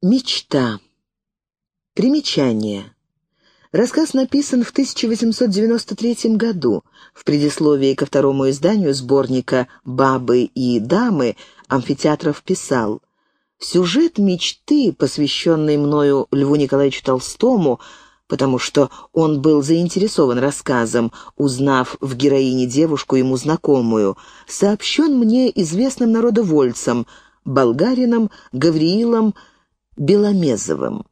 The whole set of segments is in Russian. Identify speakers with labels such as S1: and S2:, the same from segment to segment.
S1: Мечта. Примечание. Рассказ написан в 1893 году. В предисловии ко второму изданию сборника «Бабы и дамы» Амфитеатров писал «Сюжет мечты, посвященный мною Льву Николаевичу Толстому, потому что он был заинтересован рассказом, узнав в героине девушку ему знакомую, сообщен мне известным народовольцем, болгарином Гавриилом Беломезовым.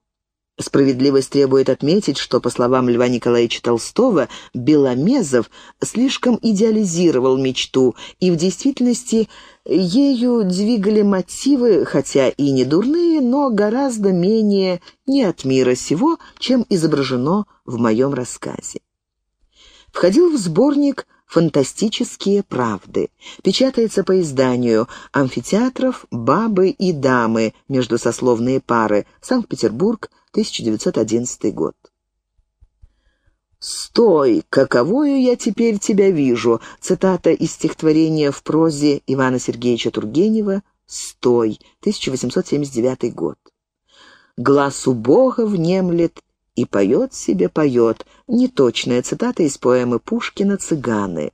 S1: Справедливость требует отметить, что, по словам Льва Николаевича Толстого, Беломезов слишком идеализировал мечту, и в действительности ею двигали мотивы, хотя и не дурные, но гораздо менее не от мира сего, чем изображено в моем рассказе. Входил в сборник «Фантастические правды». Печатается по изданию «Амфитеатров, бабы и дамы. Междусословные пары. Санкт-Петербург, 1911 год». «Стой! Каковою я теперь тебя вижу!» Цитата из стихотворения в прозе Ивана Сергеевича Тургенева «Стой!» 1879 год. «Глаз у Бога внемлет и поет себе поет. Неточная цитата из поэмы Пушкина «Цыганы».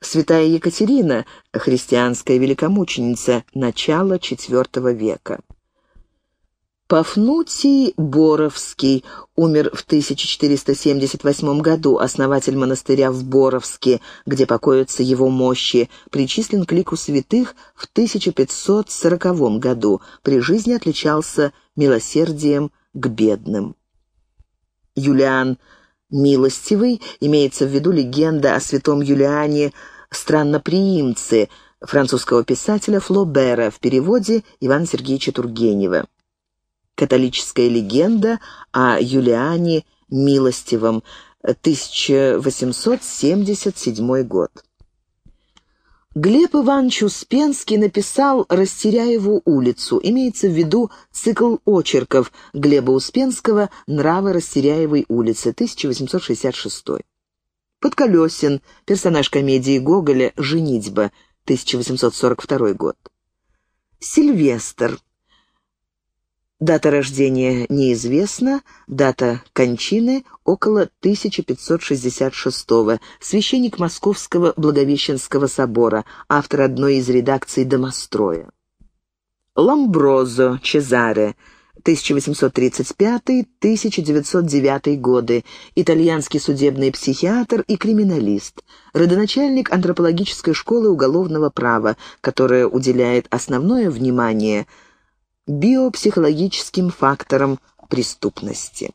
S1: Святая Екатерина, христианская великомученица, начала IV века. Пафнутий Боровский умер в 1478 году, основатель монастыря в Боровске, где покоятся его мощи, причислен к лику святых в 1540 году, при жизни отличался милосердием к бедным. Юлиан Милостивый, имеется в виду легенда о святом Юлиане Странноприимце, французского писателя Флобера в переводе Ивана Сергеевича Тургенева. Католическая легенда о Юлиане Милостивом, 1877 год. Глеб Иванович Успенский написал «Растеряеву улицу». Имеется в виду цикл очерков Глеба Успенского «Нравы Растеряевой улицы», 1866. Подколесин, персонаж комедии Гоголя «Женитьба», 1842 год. Сильвестр, Дата рождения неизвестна, дата кончины около 1566-го. Священник Московского Благовещенского собора, автор одной из редакций «Домостроя». Ламброзо Чезаре, 1835-1909 годы, итальянский судебный психиатр и криминалист, родоначальник антропологической школы уголовного права, которая уделяет основное внимание – биопсихологическим фактором преступности.